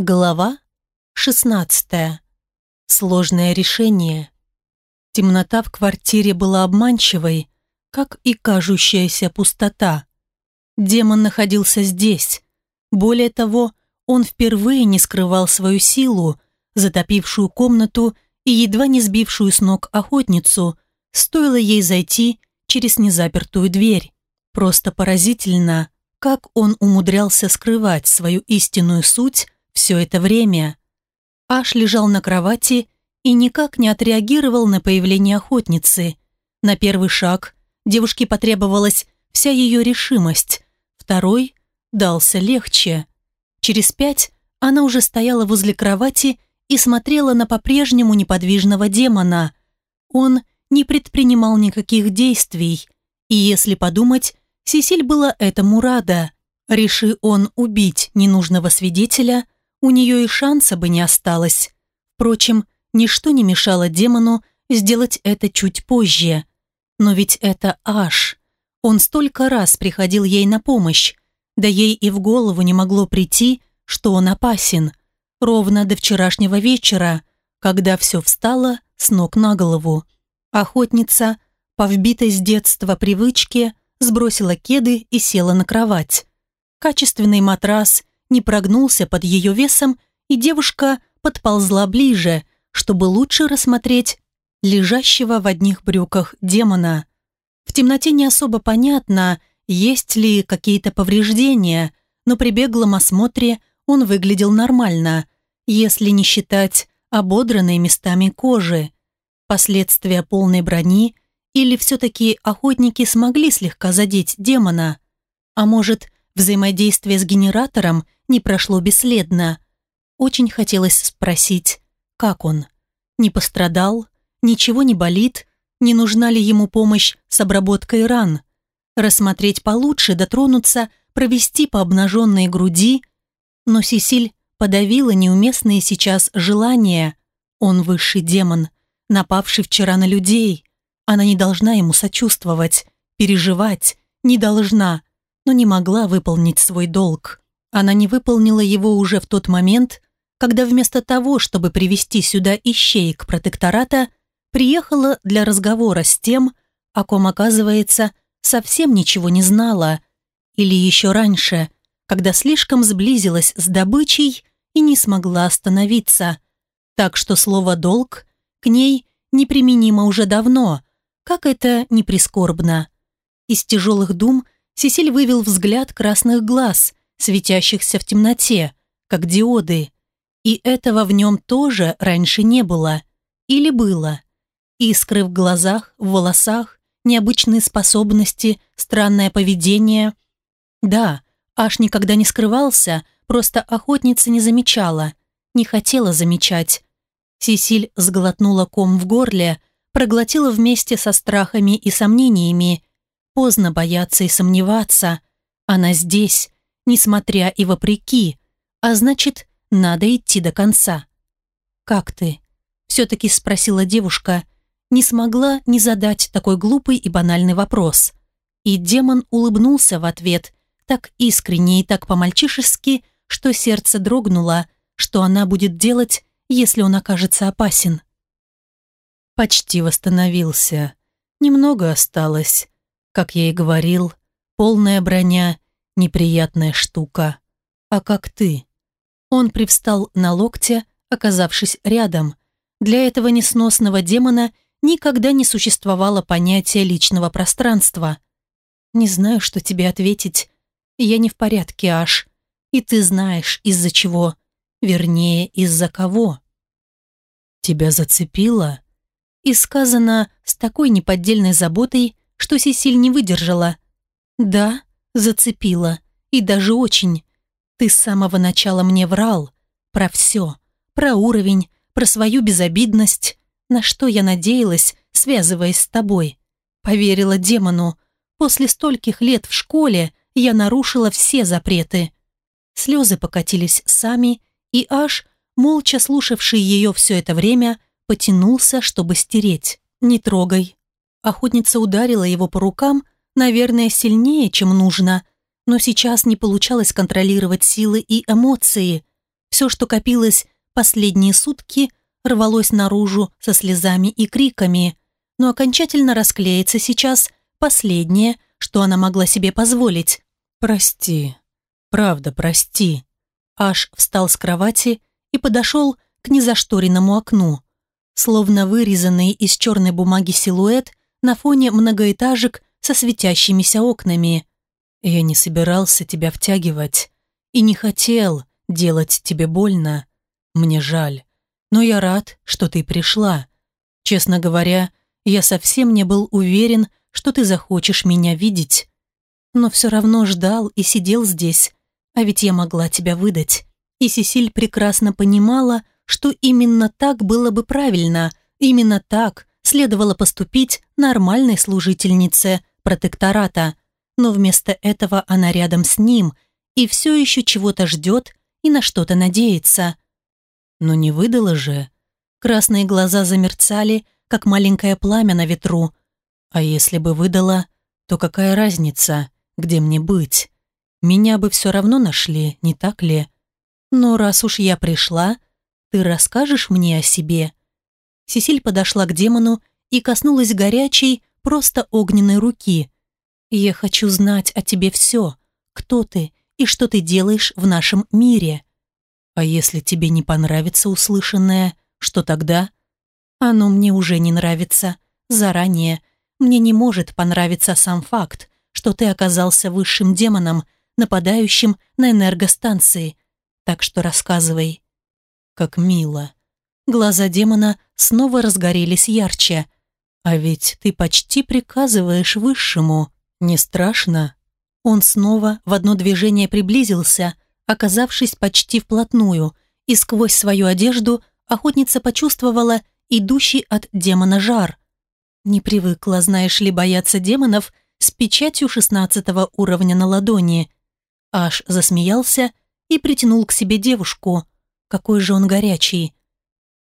Глава 16. Сложное решение. Темнота в квартире была обманчивой, как и кажущаяся пустота. Демон находился здесь. Более того, он впервые не скрывал свою силу, затопившую комнату и едва не сбившую с ног охотницу, стоило ей зайти через незапертую дверь. Просто поразительно, как он умудрялся скрывать свою истинную суть все это время. Аш лежал на кровати и никак не отреагировал на появление охотницы. На первый шаг девушке потребовалась вся ее решимость, второй дался легче. Через пять она уже стояла возле кровати и смотрела на по-прежнему неподвижного демона. Он не предпринимал никаких действий, и если подумать, Сесиль была этому рада. Реши он убить ненужного свидетеля – у нее и шанса бы не осталось. Впрочем, ничто не мешало демону сделать это чуть позже. Но ведь это Аш. Он столько раз приходил ей на помощь, да ей и в голову не могло прийти, что он опасен. Ровно до вчерашнего вечера, когда все встало с ног на голову. Охотница, по вбитой с детства привычке, сбросила кеды и села на кровать. Качественный матрас не прогнулся под ее весом, и девушка подползла ближе, чтобы лучше рассмотреть лежащего в одних брюках демона. В темноте не особо понятно, есть ли какие-то повреждения, но при беглом осмотре он выглядел нормально, если не считать ободранной местами кожи. Последствия полной брони или все-таки охотники смогли слегка задеть демона? А может, взаимодействие с генератором – не прошло бесследно. Очень хотелось спросить, как он? Не пострадал? Ничего не болит? Не нужна ли ему помощь с обработкой ран? Рассмотреть получше, дотронуться, провести по обнаженной груди? Но Сесиль подавила неуместные сейчас желания. Он высший демон, напавший вчера на людей. Она не должна ему сочувствовать, переживать, не должна, но не могла выполнить свой долг. Она не выполнила его уже в тот момент, когда вместо того, чтобы привести сюда ищеек протектората, приехала для разговора с тем, о ком, оказывается, совсем ничего не знала, или еще раньше, когда слишком сблизилась с добычей и не смогла остановиться. Так что слово «долг» к ней неприменимо уже давно, как это не прискорбно. Из тяжелых дум Сесиль вывел взгляд красных глаз, светящихся в темноте, как диоды. И этого в нем тоже раньше не было. Или было. Искры в глазах, в волосах, необычные способности, странное поведение. Да, Аш никогда не скрывался, просто охотница не замечала, не хотела замечать. Сесиль сглотнула ком в горле, проглотила вместе со страхами и сомнениями. Поздно бояться и сомневаться. Она здесь, несмотря и вопреки, а значит, надо идти до конца. «Как ты?» – все-таки спросила девушка, не смогла не задать такой глупый и банальный вопрос. И демон улыбнулся в ответ, так искренне и так по-мальчишески, что сердце дрогнуло, что она будет делать, если он окажется опасен. Почти восстановился. Немного осталось. Как я и говорил, полная броня неприятная штука. А как ты? Он привстал на локте, оказавшись рядом. Для этого несносного демона никогда не существовало понятия личного пространства. Не знаю, что тебе ответить. Я не в порядке, Аш. И ты знаешь, из-за чего. Вернее, из-за кого. Тебя зацепило? И сказано с такой неподдельной заботой, что Сесиль не выдержала. Да, Зацепила. И даже очень. Ты с самого начала мне врал. Про все. Про уровень, про свою безобидность. На что я надеялась, связываясь с тобой. Поверила демону. После стольких лет в школе я нарушила все запреты. Слезы покатились сами, и аж, молча слушавший ее все это время, потянулся, чтобы стереть. «Не трогай». Охотница ударила его по рукам, Наверное, сильнее, чем нужно, но сейчас не получалось контролировать силы и эмоции. Все, что копилось последние сутки, рвалось наружу со слезами и криками, но окончательно расклеится сейчас последнее, что она могла себе позволить. «Прости, правда, прости». Аш встал с кровати и подошел к незашторенному окну. Словно вырезанный из черной бумаги силуэт на фоне многоэтажек со светящимися окнами. Я не собирался тебя втягивать и не хотел делать тебе больно. Мне жаль, но я рад, что ты пришла. Честно говоря, я совсем не был уверен, что ты захочешь меня видеть. Но все равно ждал и сидел здесь, а ведь я могла тебя выдать. И Сесиль прекрасно понимала, что именно так было бы правильно, именно так следовало поступить нормальной служительнице протектората. Но вместо этого она рядом с ним и все еще чего-то ждет и на что-то надеется. Но не выдала же. Красные глаза замерцали, как маленькое пламя на ветру. А если бы выдала, то какая разница, где мне быть? Меня бы все равно нашли, не так ли? Но раз уж я пришла, ты расскажешь мне о себе?» Сесиль подошла к демону и коснулась горячей, просто огненной руки. «Я хочу знать о тебе все, кто ты и что ты делаешь в нашем мире. А если тебе не понравится услышанное, что тогда?» «Оно мне уже не нравится. Заранее. Мне не может понравиться сам факт, что ты оказался высшим демоном, нападающим на энергостанции. Так что рассказывай». «Как мило». Глаза демона снова разгорелись ярче. «А ведь ты почти приказываешь высшему. Не страшно?» Он снова в одно движение приблизился, оказавшись почти вплотную, и сквозь свою одежду охотница почувствовала идущий от демона жар. Не привыкла, знаешь ли, бояться демонов с печатью шестнадцатого уровня на ладони. Аж засмеялся и притянул к себе девушку. Какой же он горячий.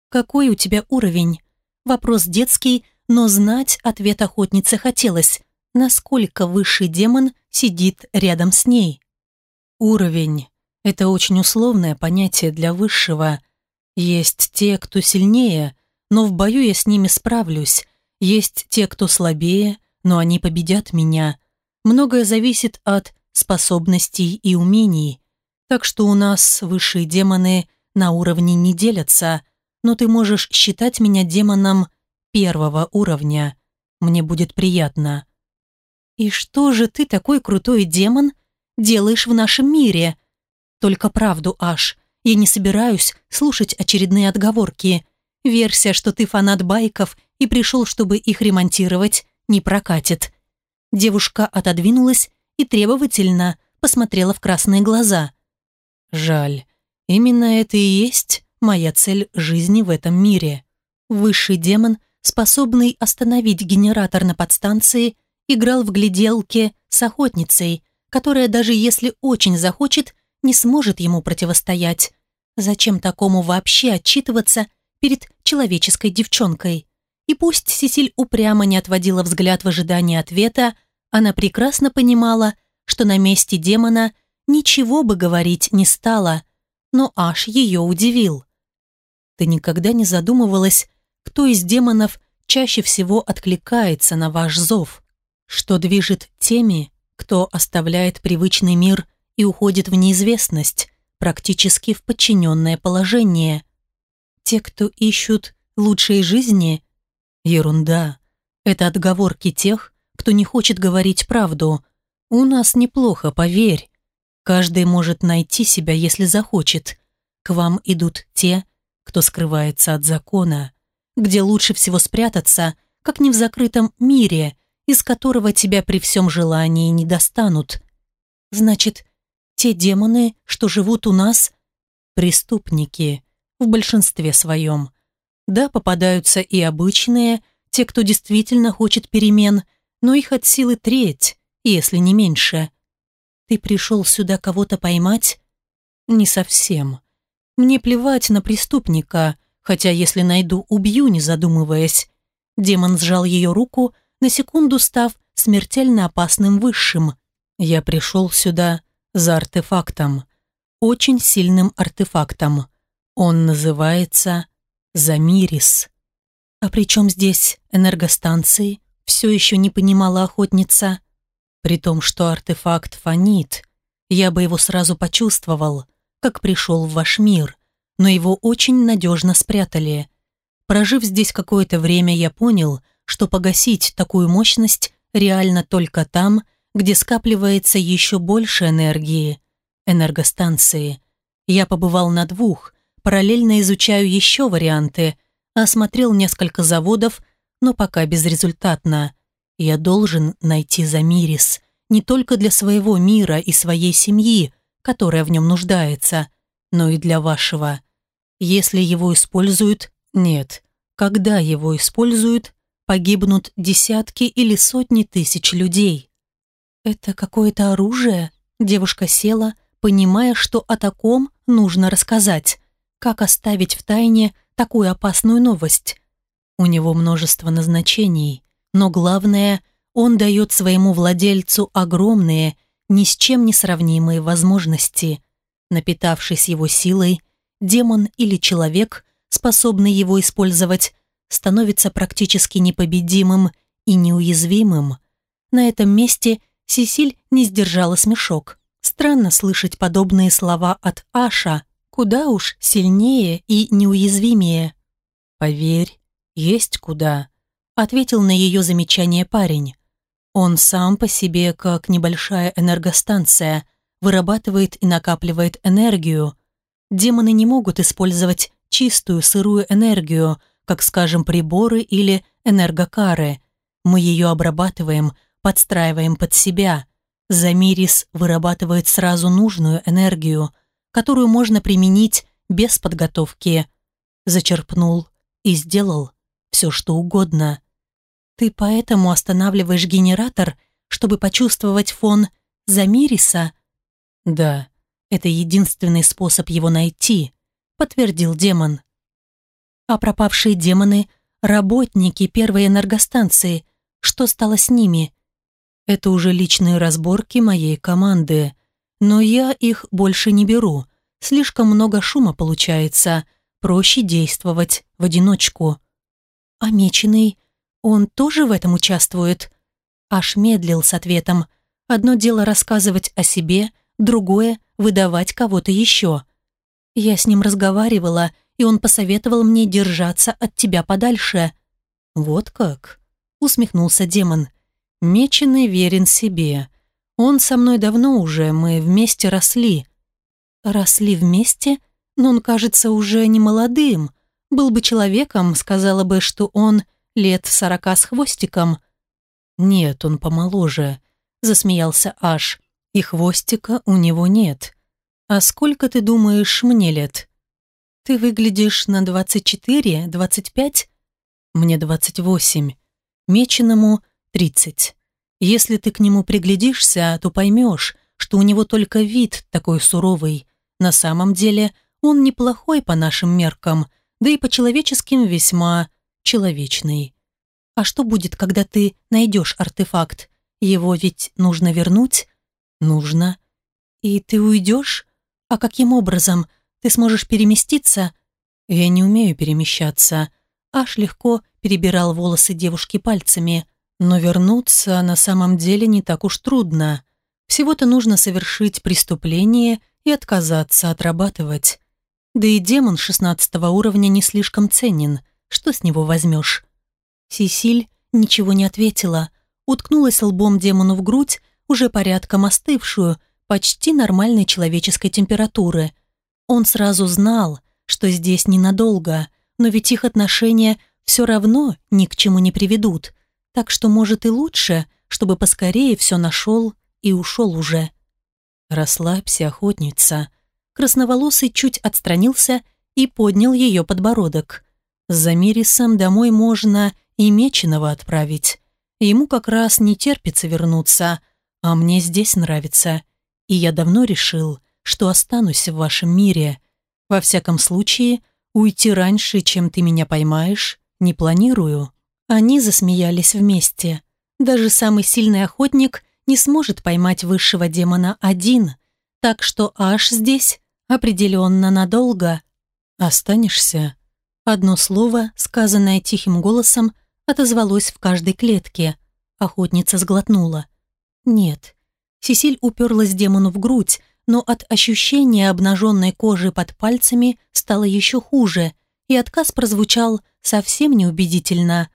«Какой у тебя уровень?» Вопрос детский, но знать ответ охотницы хотелось. Насколько высший демон сидит рядом с ней? Уровень – это очень условное понятие для высшего. Есть те, кто сильнее, но в бою я с ними справлюсь. Есть те, кто слабее, но они победят меня. Многое зависит от способностей и умений. Так что у нас высшие демоны на уровне не делятся, но ты можешь считать меня демоном первого уровня. Мне будет приятно. И что же ты такой крутой демон делаешь в нашем мире? Только правду, Аш. Я не собираюсь слушать очередные отговорки. Версия, что ты фанат байков и пришел, чтобы их ремонтировать, не прокатит. Девушка отодвинулась и требовательно посмотрела в красные глаза. Жаль. Именно это и есть моя цель жизни в этом мире. Высший демон, способный остановить генератор на подстанции, играл в гляделке с охотницей, которая даже если очень захочет, не сможет ему противостоять. Зачем такому вообще отчитываться перед человеческой девчонкой? И пусть Сесиль упрямо не отводила взгляд в ожидании ответа, она прекрасно понимала, что на месте демона ничего бы говорить не стала, но аж ее удивил. Ты никогда не задумывалась, кто из демонов чаще всего откликается на ваш зов? Что движет теми, кто оставляет привычный мир и уходит в неизвестность, практически в подчиненное положение? Те, кто ищут лучшей жизни? Ерунда. Это отговорки тех, кто не хочет говорить правду. У нас неплохо, поверь. Каждый может найти себя, если захочет. К вам идут те, кто скрывается от закона, где лучше всего спрятаться, как не в закрытом мире, из которого тебя при всем желании не достанут. Значит, те демоны, что живут у нас, преступники в большинстве своем. Да, попадаются и обычные, те, кто действительно хочет перемен, но их от силы треть, если не меньше. Ты пришел сюда кого-то поймать? Не совсем. Мне плевать на преступника, хотя если найду, убью, не задумываясь. Демон сжал ее руку, на секунду став смертельно опасным высшим. Я пришел сюда за артефактом. очень сильным артефактом. Он называется Замирис. А при чем здесь энергостанции? Все еще не понимала охотница. При том, что артефакт фонит, я бы его сразу почувствовал, как пришел в ваш мир, но его очень надежно спрятали. Прожив здесь какое-то время, я понял, что погасить такую мощность реально только там, где скапливается еще больше энергии. Энергостанции. Я побывал на двух, параллельно изучаю еще варианты, осмотрел несколько заводов, но пока безрезультатно. Я должен найти Замирис не только для своего мира и своей семьи, которая в нем нуждается, но и для вашего. Если его используют, нет. Когда его используют, погибнут десятки или сотни тысяч людей. Это какое-то оружие? Девушка села, понимая, что о таком нужно рассказать. Как оставить в тайне такую опасную новость? У него множество назначений, но главное, он дает своему владельцу огромные, ни с чем не сравнимые возможности. Напитавшись его силой, демон или человек, способный его использовать, становится практически непобедимым и неуязвимым. На этом месте Сесиль не сдержала смешок. Странно слышать подобные слова от Аша, куда уж сильнее и неуязвимее. «Поверь, есть куда», — ответил на ее замечание парень. «Он сам по себе, как небольшая энергостанция, вырабатывает и накапливает энергию. Демоны не могут использовать чистую сырую энергию, как, скажем, приборы или энергокары. Мы ее обрабатываем, подстраиваем под себя. Замирис вырабатывает сразу нужную энергию, которую можно применить без подготовки. Зачерпнул и сделал все, что угодно. Ты поэтому останавливаешь генератор, чтобы почувствовать фон Замириса? Да, это единственный способ его найти, подтвердил демон а пропавшие демоны — работники первой энергостанции. Что стало с ними? Это уже личные разборки моей команды. Но я их больше не беру. Слишком много шума получается. Проще действовать в одиночку. А Меченый, он тоже в этом участвует? Аж медлил с ответом. Одно дело рассказывать о себе, другое — выдавать кого-то еще. Я с ним разговаривала — и он посоветовал мне держаться от тебя подальше». «Вот как?» — усмехнулся демон. «Меченый верен себе. Он со мной давно уже, мы вместе росли». «Росли вместе? Но он кажется уже не молодым. Был бы человеком, сказала бы, что он лет сорока с хвостиком». «Нет, он помоложе», — засмеялся Аш. «И хвостика у него нет. А сколько, ты думаешь, мне лет?» «Ты выглядишь на 24, 25?» «Мне 28. Меченому 30. Если ты к нему приглядишься, то поймешь, что у него только вид такой суровый. На самом деле он неплохой по нашим меркам, да и по человеческим весьма человечный. А что будет, когда ты найдешь артефакт? Его ведь нужно вернуть? Нужно. И ты уйдешь? А каким образом? Ты сможешь переместиться?» «Я не умею перемещаться». Аж легко перебирал волосы девушки пальцами. Но вернуться на самом деле не так уж трудно. Всего-то нужно совершить преступление и отказаться отрабатывать. Да и демон шестнадцатого уровня не слишком ценен. Что с него возьмешь? Сисиль ничего не ответила, уткнулась лбом демону в грудь, уже порядком остывшую, почти нормальной человеческой температуры – он сразу знал, что здесь ненадолго, но ведь их отношения все равно ни к чему не приведут, так что, может, и лучше, чтобы поскорее все нашел и ушел уже. Расслабься, охотница. Красноволосый чуть отстранился и поднял ее подбородок. За Мирисом домой можно и Меченого отправить. Ему как раз не терпится вернуться, а мне здесь нравится. И я давно решил, что останусь в вашем мире. Во всяком случае, уйти раньше, чем ты меня поймаешь, не планирую». Они засмеялись вместе. Даже самый сильный охотник не сможет поймать высшего демона один, так что Аш здесь Определенно надолго. Останешься? Одно слово, сказанное тихим голосом, отозвалось в каждой клетке. Охотница сглотнула. Нет. Сесиль уперлась демону в грудь, но от ощущения обнаженной кожи под пальцами стало еще хуже, и отказ прозвучал совсем неубедительно.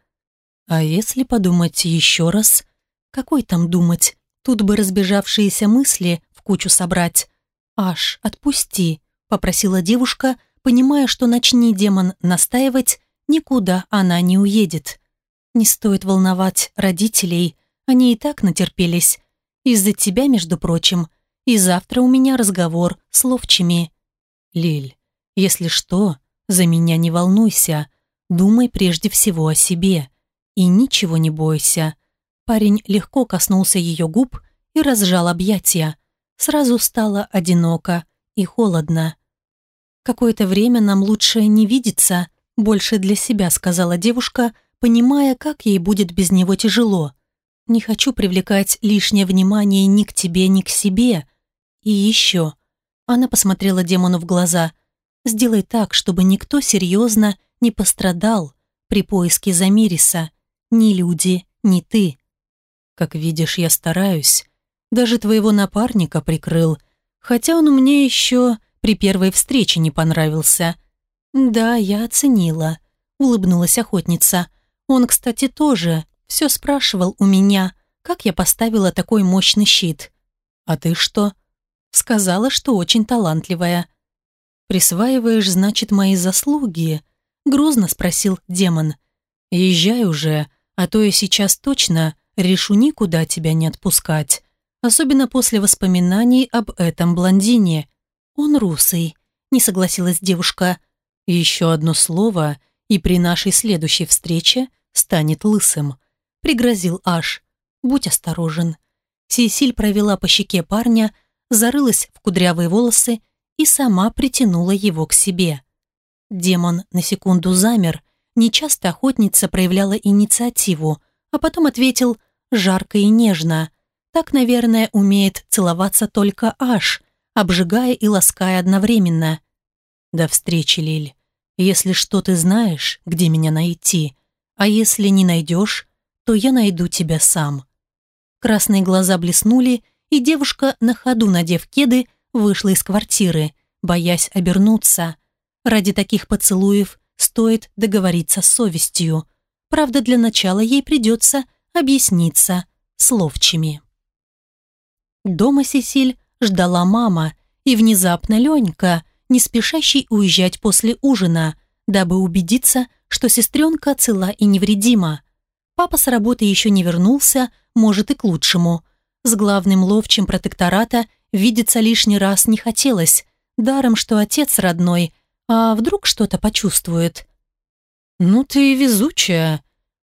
А если подумать еще раз? Какой там думать? Тут бы разбежавшиеся мысли в кучу собрать. «Аш, отпусти», — попросила девушка, понимая, что начни демон настаивать, никуда она не уедет. Не стоит волновать родителей, они и так натерпелись. Из-за тебя, между прочим, и завтра у меня разговор с ловчими. Лиль, если что, за меня не волнуйся, думай прежде всего о себе и ничего не бойся. Парень легко коснулся ее губ и разжал объятия. Сразу стало одиноко и холодно. «Какое-то время нам лучше не видеться, больше для себя», сказала девушка, понимая, как ей будет без него тяжело. «Не хочу привлекать лишнее внимание ни к тебе, ни к себе. И еще...» Она посмотрела демону в глаза. «Сделай так, чтобы никто серьезно не пострадал при поиске Замириса. Ни люди, ни ты. Как видишь, я стараюсь. Даже твоего напарника прикрыл, хотя он мне еще при первой встрече не понравился. Да, я оценила, улыбнулась охотница. Он, кстати, тоже все спрашивал у меня, как я поставила такой мощный щит. А ты что? Сказала, что очень талантливая. Присваиваешь, значит, мои заслуги? Грузно спросил демон. Езжай уже, а то я сейчас точно решу никуда тебя не отпускать. Особенно после воспоминаний об этом блондине. Он русый, не согласилась девушка. Еще одно слово, и при нашей следующей встрече станет лысым. Пригрозил Аш. Будь осторожен. Сесиль провела по щеке парня, зарылась в кудрявые волосы и сама притянула его к себе. Демон на секунду замер, нечасто охотница проявляла инициативу, а потом ответил жарко и нежно. Так, наверное, умеет целоваться только Аш, обжигая и лаская одновременно. До встречи, Лиль. Если что ты знаешь, где меня найти, а если не найдешь, то я найду тебя сам. Красные глаза блеснули, и девушка, на ходу надев кеды, вышла из квартиры, боясь обернуться. Ради таких поцелуев стоит договориться с совестью. Правда, для начала ей придется объясниться с ловчими. Дома Сесиль ждала мама и внезапно Ленька, не спешащий уезжать после ужина, дабы убедиться, что сестренка цела и невредима. Папа с работы еще не вернулся, может и к лучшему. С главным ловчим протектората видеться лишний раз не хотелось, даром, что отец родной, а вдруг что-то почувствует. «Ну ты везучая»,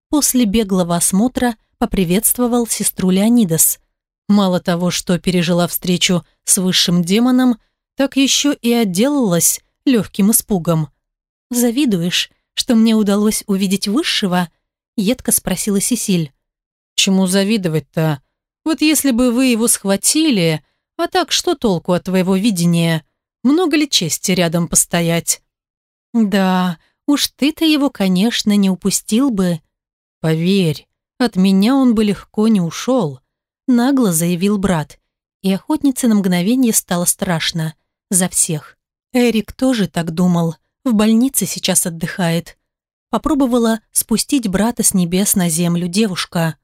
после беглого осмотра поприветствовал сестру Леонидас. Мало того, что пережила встречу с высшим демоном, так еще и отделалась легким испугом. «Завидуешь, что мне удалось увидеть высшего?» — едко спросила Сесиль. «Чему завидовать-то? Вот если бы вы его схватили, а так что толку от твоего видения? Много ли чести рядом постоять?» «Да, уж ты-то его, конечно, не упустил бы», «Поверь, от меня он бы легко не ушел», — нагло заявил брат. И охотнице на мгновение стало страшно. За всех. Эрик тоже так думал. В больнице сейчас отдыхает. Попробовала спустить брата с небес на землю девушка.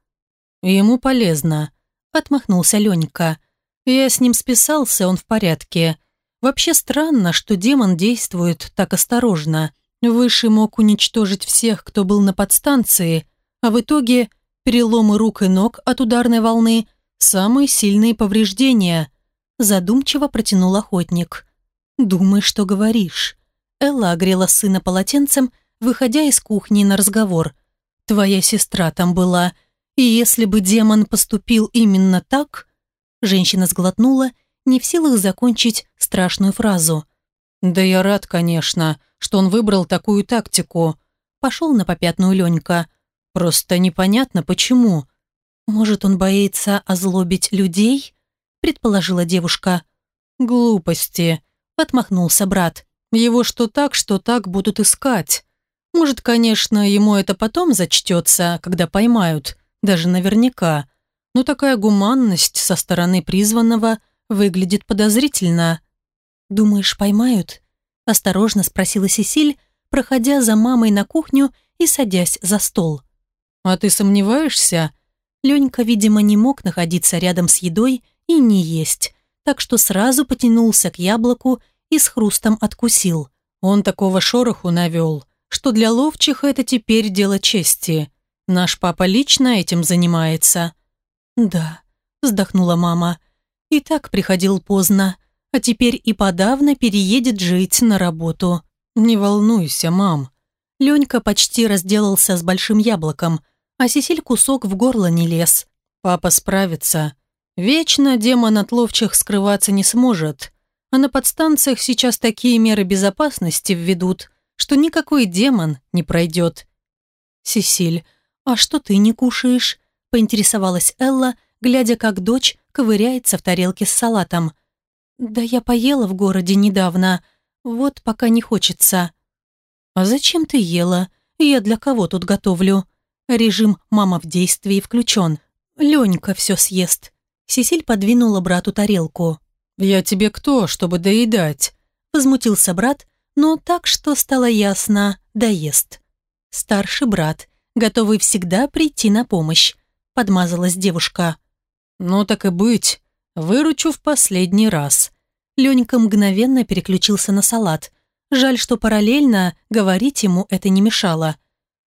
«Ему полезно», — отмахнулся Ленька. «Я с ним списался, он в порядке. Вообще странно, что демон действует так осторожно. Выше мог уничтожить всех, кто был на подстанции, а в итоге переломы рук и ног от ударной волны – самые сильные повреждения. Задумчиво протянул охотник. «Думай, что говоришь». Элла огрела сына полотенцем, выходя из кухни на разговор. «Твоя сестра там была, и если бы демон поступил именно так...» Женщина сглотнула, не в силах закончить страшную фразу. «Да я рад, конечно, что он выбрал такую тактику», пошел на попятную Ленька. Просто непонятно, почему. Может, он боится озлобить людей? Предположила девушка. Глупости. – отмахнулся брат. «Его что так, что так будут искать. Может, конечно, ему это потом зачтется, когда поймают, даже наверняка. Но такая гуманность со стороны призванного выглядит подозрительно». «Думаешь, поймают?» – осторожно спросила Сесиль, проходя за мамой на кухню и садясь за стол. «А ты сомневаешься?» Ленька, видимо, не мог находиться рядом с едой и не есть, так что сразу потянулся к яблоку и с хрустом откусил. Он такого шороху навел, что для ловчих это теперь дело чести. Наш папа лично этим занимается. «Да», – вздохнула мама, – «и так приходил поздно, а теперь и подавно переедет жить на работу». «Не волнуйся, мам». Ленька почти разделался с большим яблоком – а Сесиль кусок в горло не лез. Папа справится. Вечно демон от ловчих скрываться не сможет. А на подстанциях сейчас такие меры безопасности введут, что никакой демон не пройдет. «Сесиль, а что ты не кушаешь?» – поинтересовалась Элла, глядя, как дочь ковыряется в тарелке с салатом. «Да я поела в городе недавно, вот пока не хочется». «А зачем ты ела? Я для кого тут готовлю?» Режим «мама в действии» включен. Ленька все съест. Сесиль подвинула брату тарелку. «Я тебе кто, чтобы доедать?» Возмутился брат, но так, что стало ясно, доест. Старший брат, готовый всегда прийти на помощь, подмазалась девушка. «Ну так и быть, выручу в последний раз». Ленька мгновенно переключился на салат. Жаль, что параллельно говорить ему это не мешало.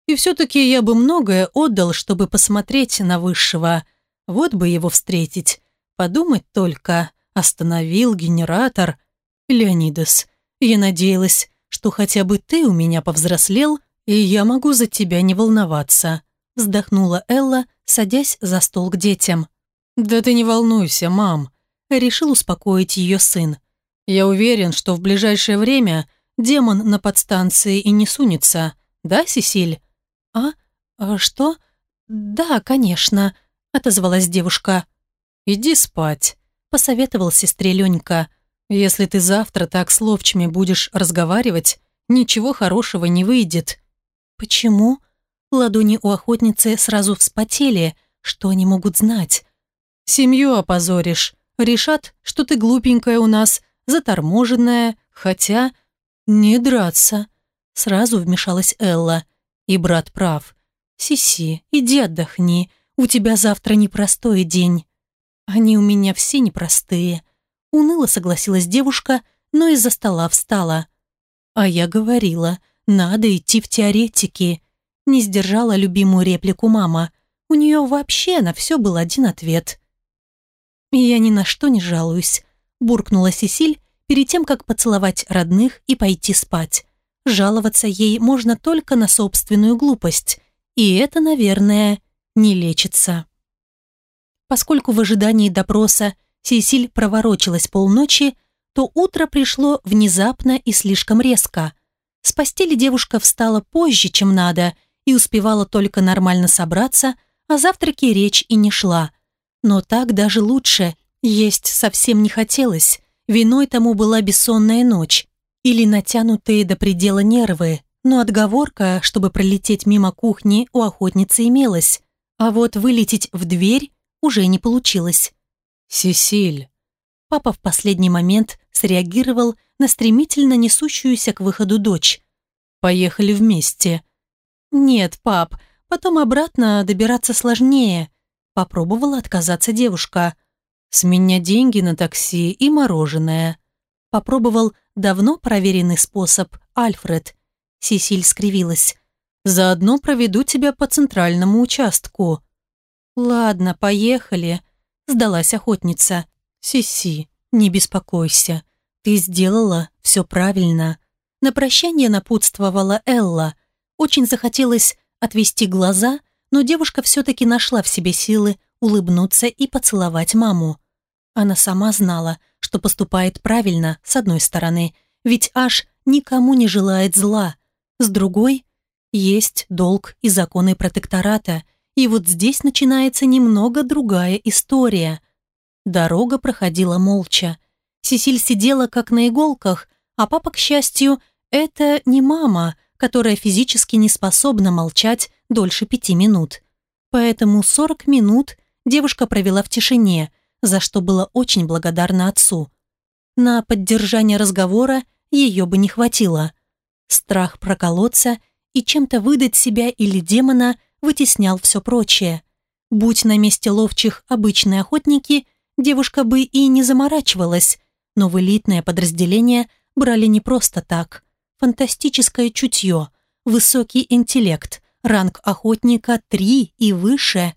И все-таки я бы многое отдал, чтобы посмотреть на высшего. Вот бы его встретить. Подумать только. Остановил генератор. Леонидас, я надеялась, что хотя бы ты у меня повзрослел, и я могу за тебя не волноваться. Вздохнула Элла, садясь за стол к детям. «Да ты не волнуйся, мам», — решил успокоить ее сын. «Я уверен, что в ближайшее время демон на подстанции и не сунется. Да, Сесиль?» «А? а что? Да, конечно», — отозвалась девушка. «Иди спать», — посоветовал сестре Ленька. «Если ты завтра так с ловчими будешь разговаривать, ничего хорошего не выйдет». «Почему?» Ладони у охотницы сразу вспотели. Что они могут знать? «Семью опозоришь. Решат, что ты глупенькая у нас, заторможенная, хотя...» «Не драться», — сразу вмешалась Элла. И брат прав. «Сиси, иди отдохни, у тебя завтра непростой день». «Они у меня все непростые», — уныло согласилась девушка, но из-за стола встала. «А я говорила, надо идти в теоретики», — не сдержала любимую реплику мама. У нее вообще на все был один ответ. «Я ни на что не жалуюсь», — буркнула Сесиль перед тем, как поцеловать родных и пойти спать. Жаловаться ей можно только на собственную глупость, и это, наверное, не лечится. Поскольку в ожидании допроса Сесиль проворочилась полночи, то утро пришло внезапно и слишком резко. С постели девушка встала позже, чем надо, и успевала только нормально собраться, а завтраке речь и не шла. Но так даже лучше, есть совсем не хотелось, виной тому была бессонная ночь, или натянутые до предела нервы, но отговорка, чтобы пролететь мимо кухни, у охотницы имелась, а вот вылететь в дверь уже не получилось. «Сесиль!» Папа в последний момент среагировал на стремительно несущуюся к выходу дочь. «Поехали вместе». «Нет, пап, потом обратно добираться сложнее», попробовала отказаться девушка. «С меня деньги на такси и мороженое». Попробовал давно проверенный способ, Альфред. Сесиль скривилась. Заодно проведу тебя по центральному участку. Ладно, поехали, сдалась охотница. Сиси, не беспокойся. Ты сделала все правильно. На прощание напутствовала Элла. Очень захотелось отвести глаза, но девушка все-таки нашла в себе силы улыбнуться и поцеловать маму. Она сама знала, что поступает правильно, с одной стороны, ведь аж никому не желает зла. С другой, есть долг и законы протектората, и вот здесь начинается немного другая история. Дорога проходила молча. Сесиль сидела как на иголках, а папа, к счастью, это не мама, которая физически не способна молчать дольше пяти минут. Поэтому 40 минут девушка провела в тишине, за что была очень благодарна отцу. На поддержание разговора ее бы не хватило. Страх проколоться и чем-то выдать себя или демона вытеснял все прочее. Будь на месте ловчих обычные охотники, девушка бы и не заморачивалась, но в элитное подразделение брали не просто так. Фантастическое чутье, высокий интеллект, ранг охотника 3 и выше.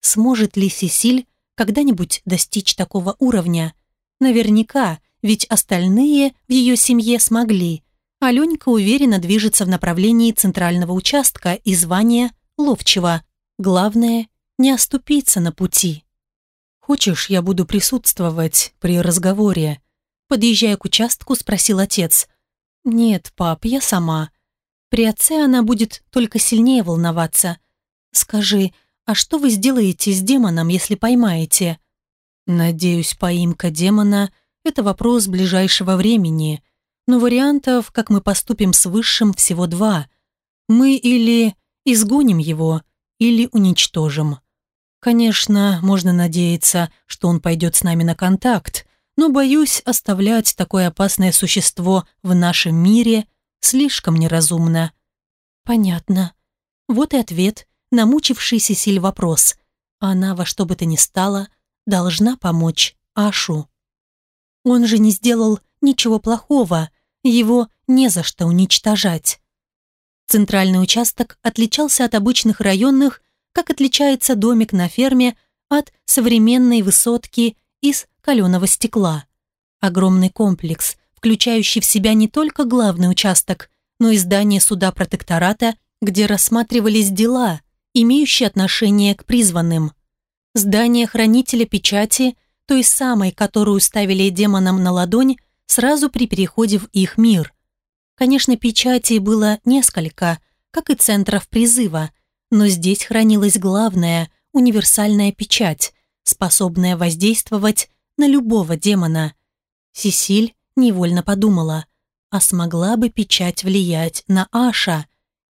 Сможет ли Сесиль когда-нибудь достичь такого уровня? Наверняка, ведь остальные в ее семье смогли. Аленька уверенно движется в направлении центрального участка и звания ловчего. Главное – не оступиться на пути. «Хочешь, я буду присутствовать при разговоре?» Подъезжая к участку, спросил отец. «Нет, пап, я сама. При отце она будет только сильнее волноваться. Скажи, а что вы сделаете с демоном, если поймаете?» «Надеюсь, поимка демона – это вопрос ближайшего времени. Но вариантов, как мы поступим с Высшим, всего два. Мы или изгоним его, или уничтожим. Конечно, можно надеяться, что он пойдет с нами на контакт, но, боюсь, оставлять такое опасное существо в нашем мире слишком неразумно. Понятно. Вот и ответ на мучивший Сесиль вопрос. Она во что бы то ни стало должна помочь Ашу. Он же не сделал ничего плохого, его не за что уничтожать. Центральный участок отличался от обычных районных, как отличается домик на ферме от современной высотки из каленого стекла. Огромный комплекс, включающий в себя не только главный участок, но и здание суда протектората, где рассматривались дела, имеющие отношение к призванным. Здание хранителя печати, той самой, которую ставили демонам на ладонь, сразу при переходе в их мир. Конечно, печатей было несколько, как и центров призыва, но здесь хранилась главная, универсальная печать, способная воздействовать на любого демона. Сесиль невольно подумала, а смогла бы печать влиять на Аша?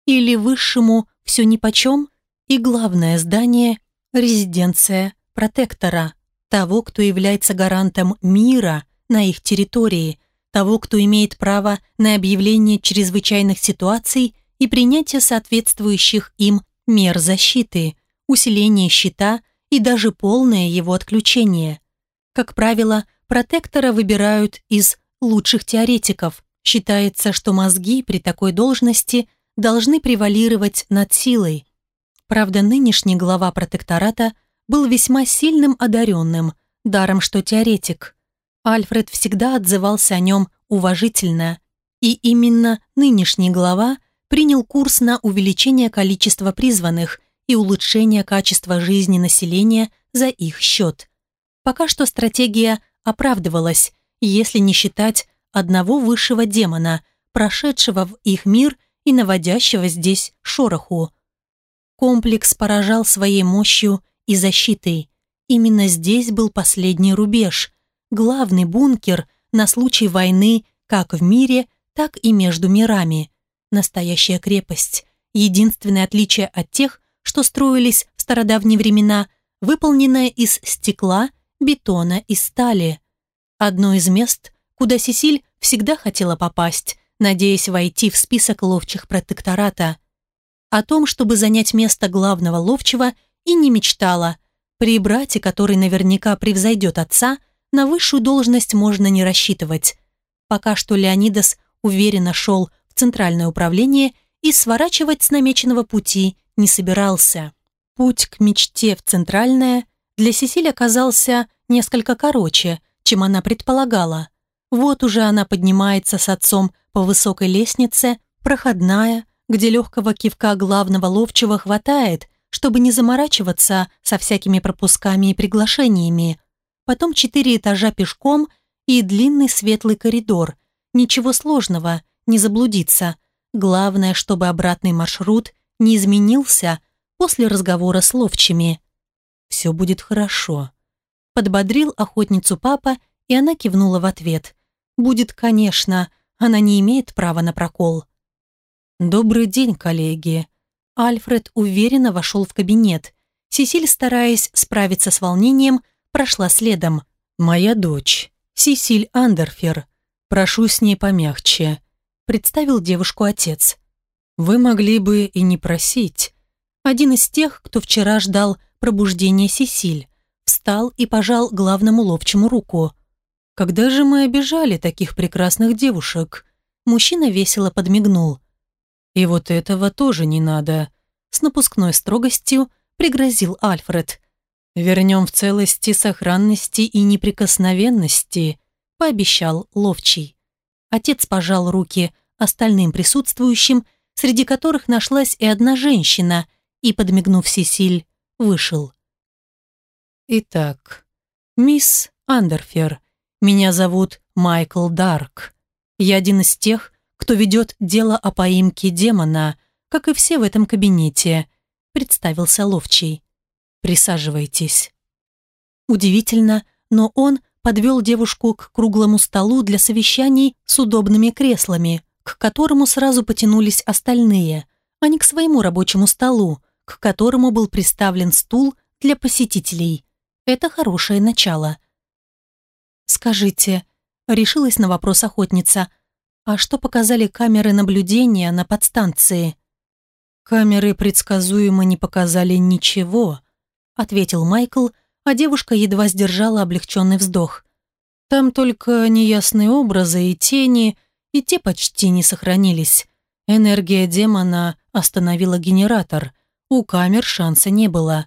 Или высшему все нипочем? И главное здание – резиденция протектора, того, кто является гарантом мира на их территории, того, кто имеет право на объявление чрезвычайных ситуаций и принятие соответствующих им мер защиты, усиление щита и даже полное его отключение. Как правило, протектора выбирают из лучших теоретиков. Считается, что мозги при такой должности должны превалировать над силой. Правда, нынешний глава протектората был весьма сильным одаренным, даром что теоретик. Альфред всегда отзывался о нем уважительно, и именно нынешний глава принял курс на увеличение количества призванных и улучшение качества жизни населения за их счет. Пока что стратегия оправдывалась, если не считать одного высшего демона, прошедшего в их мир и наводящего здесь шороху. Комплекс поражал своей мощью и защитой. Именно здесь был последний рубеж, главный бункер на случай войны как в мире, так и между мирами. Настоящая крепость, единственное отличие от тех, что строились в стародавние времена, выполненная из стекла, бетона и стали. Одно из мест, куда Сесиль всегда хотела попасть, надеясь войти в список ловчих протектората. О том, чтобы занять место главного ловчего, и не мечтала. При брате, который наверняка превзойдет отца, на высшую должность можно не рассчитывать. Пока что Леонидас уверенно шел в центральное управление и сворачивать с намеченного пути не собирался. Путь к мечте в центральное для Сесиль оказался несколько короче, чем она предполагала. Вот уже она поднимается с отцом по высокой лестнице, проходная, где легкого кивка главного ловчего хватает, чтобы не заморачиваться со всякими пропусками и приглашениями. Потом четыре этажа пешком и длинный светлый коридор. Ничего сложного, не заблудиться. Главное, чтобы обратный маршрут не изменился после разговора с ловчими. «Все будет хорошо», — подбодрил охотницу папа, и она кивнула в ответ. «Будет, конечно, она не имеет права на прокол». «Добрый день, коллеги». Альфред уверенно вошел в кабинет. Сесиль, стараясь справиться с волнением, прошла следом. «Моя дочь, Сесиль Андерфер. Прошу с ней помягче», — представил девушку отец. «Вы могли бы и не просить». Один из тех, кто вчера ждал пробуждения Сесиль, встал и пожал главному ловчему руку. «Когда же мы обижали таких прекрасных девушек?» Мужчина весело подмигнул. «И вот этого тоже не надо», — с напускной строгостью пригрозил Альфред. «Вернем в целости, сохранности и неприкосновенности», — пообещал Ловчий. Отец пожал руки остальным присутствующим, среди которых нашлась и одна женщина, и, подмигнув Сесиль, вышел. «Итак, мисс Андерфер, меня зовут Майкл Дарк. Я один из тех, кто ведет дело о поимке демона, как и все в этом кабинете», — представился Ловчий. «Присаживайтесь». Удивительно, но он подвел девушку к круглому столу для совещаний с удобными креслами, к которому сразу потянулись остальные, а не к своему рабочему столу, к которому был приставлен стул для посетителей. Это хорошее начало. «Скажите», — решилась на вопрос охотница, «а что показали камеры наблюдения на подстанции?» «Камеры предсказуемо не показали ничего», — ответил Майкл, а девушка едва сдержала облегченный вздох. «Там только неясные образы и тени, и те почти не сохранились. Энергия демона остановила генератор, у камер шанса не было.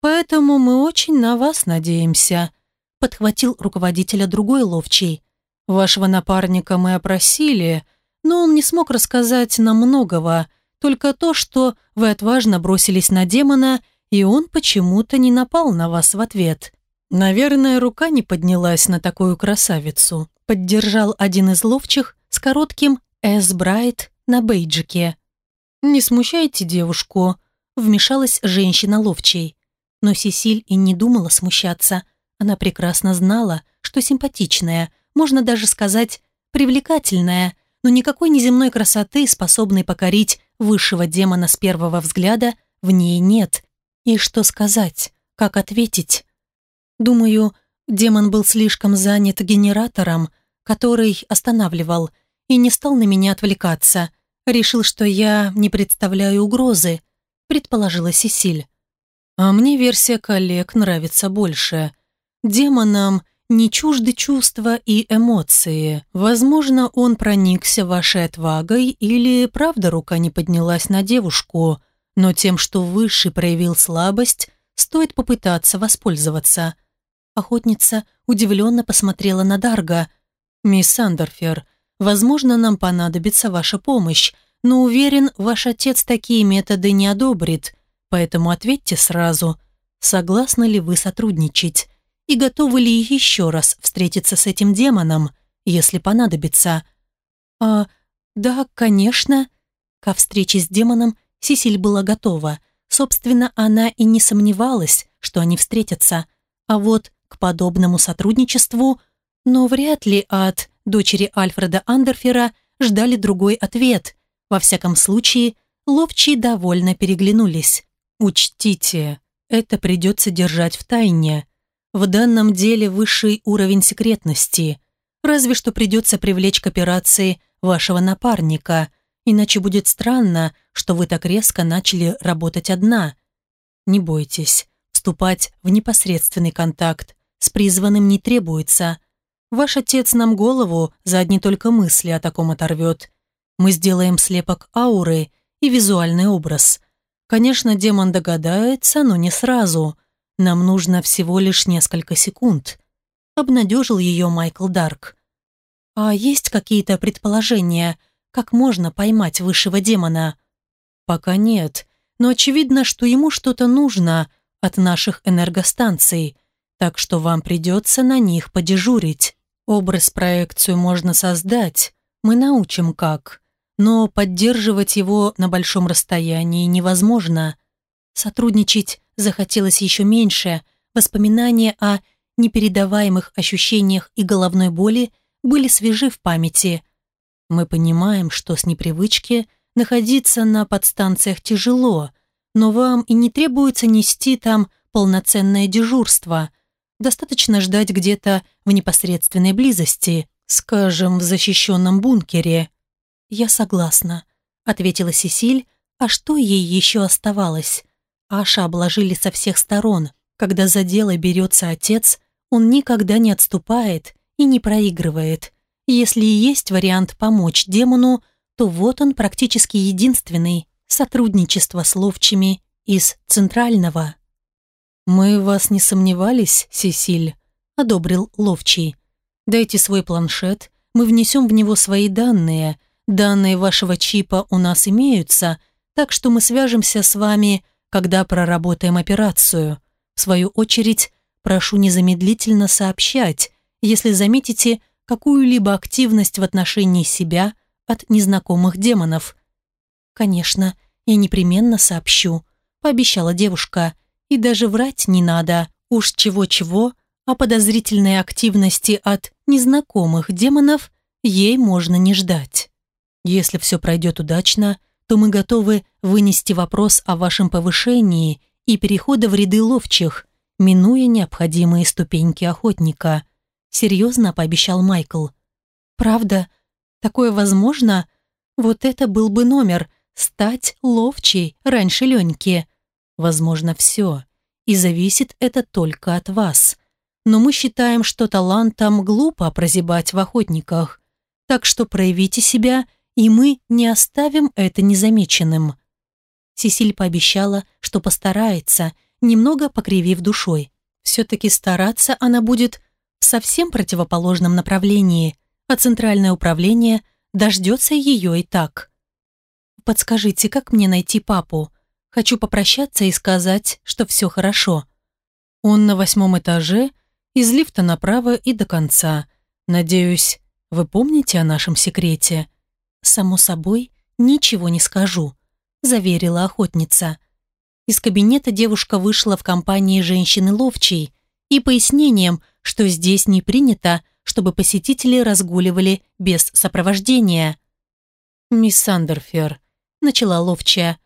Поэтому мы очень на вас надеемся», — подхватил руководителя другой ловчий. «Вашего напарника мы опросили, но он не смог рассказать нам многого, только то, что вы отважно бросились на демона, и он почему-то не напал на вас в ответ. Наверное, рука не поднялась на такую красавицу», — поддержал один из ловчих с коротким «Эс Брайт» на бейджике. «Не смущайте девушку», — вмешалась женщина ловчей. Но Сесиль и не думала смущаться. Она прекрасно знала, что симпатичная, можно даже сказать, привлекательная, но никакой неземной красоты, способной покорить высшего демона с первого взгляда, в ней нет. И что сказать? Как ответить? Думаю, демон был слишком занят генератором, который останавливал, и не стал на меня отвлекаться. Решил, что я не представляю угрозы, предположила Сесиль. А мне версия коллег нравится больше. Демонам не чужды чувства и эмоции. Возможно, он проникся вашей отвагой или правда рука не поднялась на девушку, но тем, что Высший проявил слабость, стоит попытаться воспользоваться. Охотница удивленно посмотрела на Дарга. «Мисс Сандерфер, возможно, нам понадобится ваша помощь, но уверен, ваш отец такие методы не одобрит. Поэтому ответьте сразу, согласны ли вы сотрудничать и готовы ли еще раз встретиться с этим демоном, если понадобится. А, да, конечно. Ко встрече с демоном Сисиль была готова. Собственно, она и не сомневалась, что они встретятся. А вот к подобному сотрудничеству, но вряд ли от дочери Альфреда Андерфера ждали другой ответ. Во всяком случае, ловчие довольно переглянулись. Учтите, это придется держать в тайне. В данном деле высший уровень секретности. Разве что придется привлечь к операции вашего напарника, иначе будет странно, что вы так резко начали работать одна. Не бойтесь, вступать в непосредственный контакт с призванным не требуется. Ваш отец нам голову за одни только мысли о таком оторвет. Мы сделаем слепок ауры и визуальный образ – Конечно, демон догадается, но не сразу. Нам нужно всего лишь несколько секунд. Обнадежил ее Майкл Дарк. А есть какие-то предположения, как можно поймать высшего демона? Пока нет, но очевидно, что ему что-то нужно от наших энергостанций, так что вам придется на них подежурить. Образ-проекцию можно создать, мы научим как но поддерживать его на большом расстоянии невозможно. Сотрудничать захотелось еще меньше, воспоминания о непередаваемых ощущениях и головной боли были свежи в памяти. Мы понимаем, что с непривычки находиться на подстанциях тяжело, но вам и не требуется нести там полноценное дежурство. Достаточно ждать где-то в непосредственной близости, скажем, в защищенном бункере. «Я согласна», — ответила Сесиль, а что ей еще оставалось? Аша обложили со всех сторон. Когда за дело берется отец, он никогда не отступает и не проигрывает. Если и есть вариант помочь демону, то вот он практически единственный – сотрудничество с ловчими из Центрального. «Мы вас не сомневались, Сесиль», – одобрил ловчий. «Дайте свой планшет, мы внесем в него свои данные. Данные вашего чипа у нас имеются, так что мы свяжемся с вами, когда проработаем операцию. В свою очередь, прошу незамедлительно сообщать, если заметите какую-либо активность в отношении себя от незнакомых демонов. «Конечно, я непременно сообщу», – пообещала девушка. «И даже врать не надо, уж чего-чего, а подозрительной активности от незнакомых демонов ей можно не ждать. Если все пройдет удачно, то мы готовы вынести вопрос о вашем повышении и перехода в ряды ловчих, минуя необходимые ступеньки охотника», серьезно пообещал Майкл. «Правда? Такое возможно? Вот это был бы номер – стать ловчей раньше Леньки. Возможно, все. И зависит это только от вас. Но мы считаем, что талантам глупо прозябать в охотниках. Так что проявите себя, и мы не оставим это незамеченным». Сесиль пообещала, что постарается, немного покривив душой. Все-таки стараться она будет совсем противоположном направлении, а Центральное управление дождется ее и так. «Подскажите, как мне найти папу? Хочу попрощаться и сказать, что все хорошо». «Он на восьмом этаже, из лифта направо и до конца. Надеюсь, вы помните о нашем секрете?» «Само собой, ничего не скажу», – заверила охотница. Из кабинета девушка вышла в компании женщины-ловчей и пояснением, что здесь не принято, чтобы посетители разгуливали без сопровождения. «Мисс Сандерфер», – начала ловчая.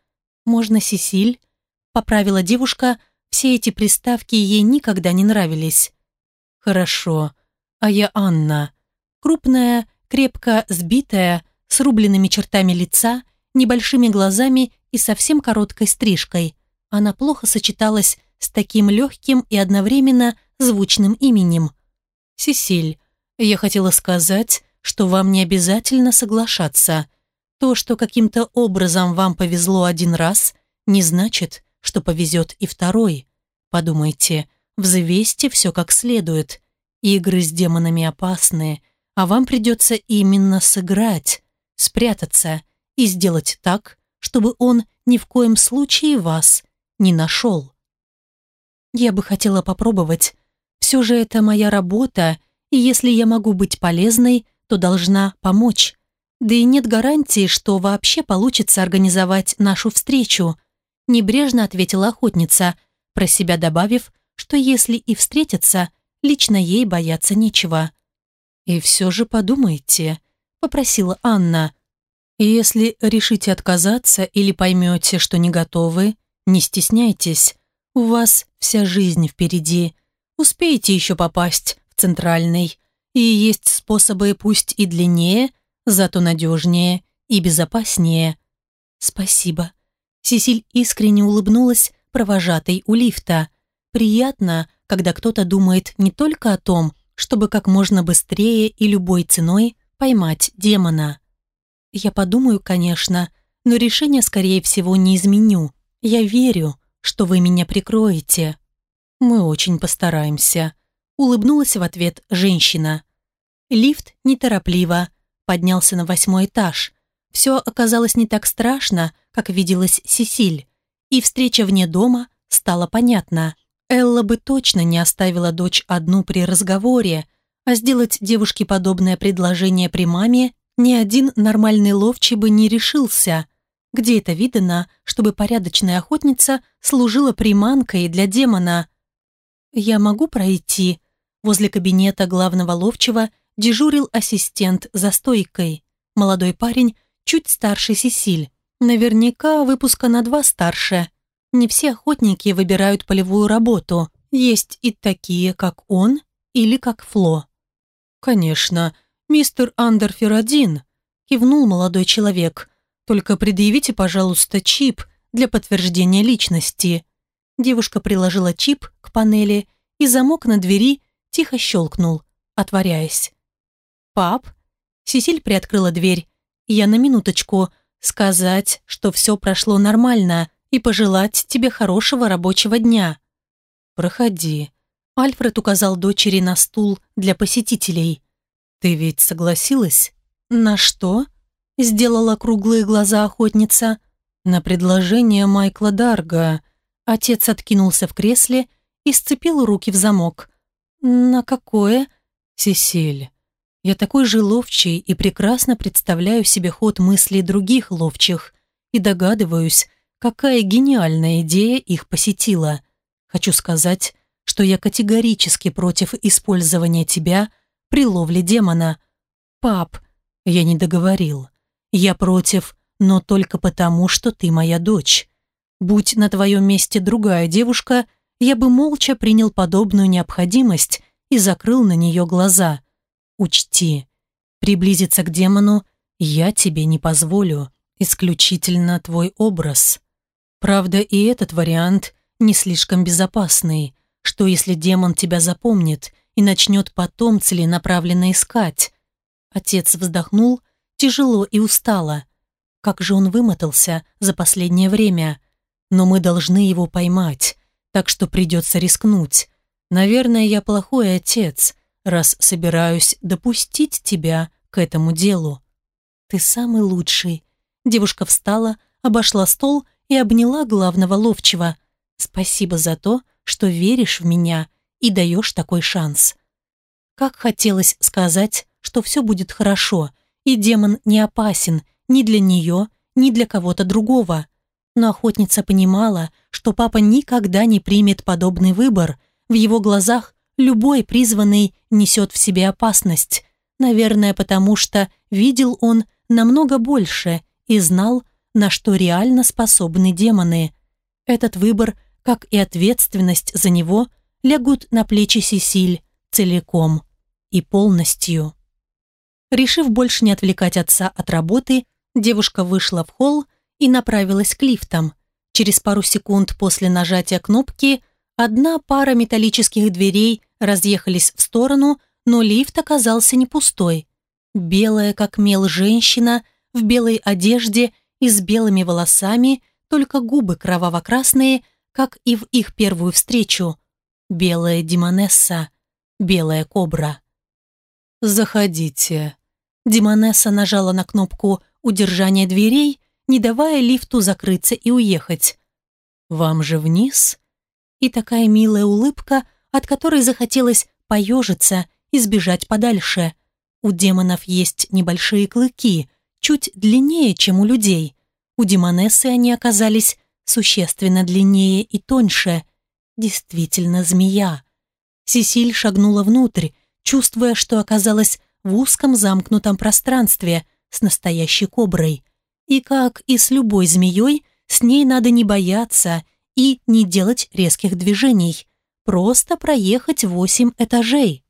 «Можно Сесиль?» – поправила девушка, все эти приставки ей никогда не нравились. «Хорошо. А я Анна. Крупная, крепко сбитая, с рубленными чертами лица, небольшими глазами и совсем короткой стрижкой. Она плохо сочеталась с таким легким и одновременно звучным именем. «Сесиль, я хотела сказать, что вам не обязательно соглашаться. То, что каким-то образом вам повезло один раз, не значит, что повезет и второй. Подумайте, взвесьте все как следует. Игры с демонами опасны, а вам придется именно сыграть, спрятаться и сделать так, чтобы он ни в коем случае вас не нашел. Я бы хотела попробовать. Все же это моя работа, и если я могу быть полезной, то должна помочь. Да и нет гарантии, что вообще получится организовать нашу встречу. Небрежно ответила охотница, про себя добавив, что если и встретятся, лично ей бояться нечего. «И все же подумайте», — попросила Анна. «Если решите отказаться или поймете, что не готовы, не стесняйтесь. У вас вся жизнь впереди. Успеете еще попасть в центральный. И есть способы пусть и длиннее, зато надежнее и безопаснее». «Спасибо». Сесиль искренне улыбнулась провожатой у лифта. «Приятно, когда кто-то думает не только о том, чтобы как можно быстрее и любой ценой поймать демона. Я подумаю, конечно, но решение, скорее всего, не изменю. Я верю, что вы меня прикроете. Мы очень постараемся. Улыбнулась в ответ женщина. Лифт неторопливо поднялся на восьмой этаж. Все оказалось не так страшно, как виделась Сесиль. И встреча вне дома стала понятна. Элла бы точно не оставила дочь одну при разговоре, а сделать девушке подобное предложение при маме ни один нормальный ловчий бы не решился. Где это видано, чтобы порядочная охотница служила приманкой для демона? «Я могу пройти?» Возле кабинета главного ловчего дежурил ассистент за стойкой. Молодой парень, чуть старше Сесиль. Наверняка выпуска на два старше. Не все охотники выбирают полевую работу. Есть и такие, как он или как Фло. «Конечно, мистер Андерфер один», – кивнул молодой человек. «Только предъявите, пожалуйста, чип для подтверждения личности». Девушка приложила чип к панели, и замок на двери тихо щелкнул, отворяясь. «Пап?» Сесиль приоткрыла дверь. «Я на минуточку. Сказать, что все прошло нормально, и пожелать тебе хорошего рабочего дня». «Проходи», Альфред указал дочери на стул для посетителей. «Ты ведь согласилась?» «На что?» – сделала круглые глаза охотница. «На предложение Майкла Дарга». Отец откинулся в кресле и сцепил руки в замок. «На какое?» «Сесиль, я такой же ловчий и прекрасно представляю себе ход мыслей других ловчих и догадываюсь, какая гениальная идея их посетила. Хочу сказать, что я категорически против использования тебя при ловле демона. Пап, я не договорил. Я против, но только потому, что ты моя дочь. Будь на твоем месте другая девушка, я бы молча принял подобную необходимость и закрыл на нее глаза. Учти, приблизиться к демону я тебе не позволю, исключительно твой образ. Правда, и этот вариант не слишком безопасный. Что если демон тебя запомнит и начнет потом целенаправленно искать? Отец вздохнул тяжело и устало. Как же он вымотался за последнее время. Но мы должны его поймать, так что придется рискнуть. Наверное, я плохой отец, раз собираюсь допустить тебя к этому делу. Ты самый лучший. Девушка встала, обошла стол и обняла главного ловчего. Спасибо за то, что веришь в меня и даешь такой шанс. Как хотелось сказать, что все будет хорошо, и демон не опасен ни для нее, ни для кого-то другого. Но охотница понимала, что папа никогда не примет подобный выбор. В его глазах любой призванный несет в себе опасность. Наверное, потому что видел он намного больше и знал, на что реально способны демоны. Этот выбор – как и ответственность за него, лягут на плечи Сесиль целиком и полностью. Решив больше не отвлекать отца от работы, девушка вышла в холл и направилась к лифтам. Через пару секунд после нажатия кнопки одна пара металлических дверей разъехались в сторону, но лифт оказался не пустой. Белая, как мел, женщина в белой одежде и с белыми волосами, только губы кроваво-красные, как и в их первую встречу. Белая Димонесса, белая кобра. «Заходите». Димонесса нажала на кнопку удержания дверей, не давая лифту закрыться и уехать. «Вам же вниз?» И такая милая улыбка, от которой захотелось поежиться и сбежать подальше. У демонов есть небольшие клыки, чуть длиннее, чем у людей. У демонессы они оказались существенно длиннее и тоньше. Действительно змея. Сесиль шагнула внутрь, чувствуя, что оказалась в узком замкнутом пространстве с настоящей коброй. И как и с любой змеей, с ней надо не бояться и не делать резких движений. Просто проехать восемь этажей.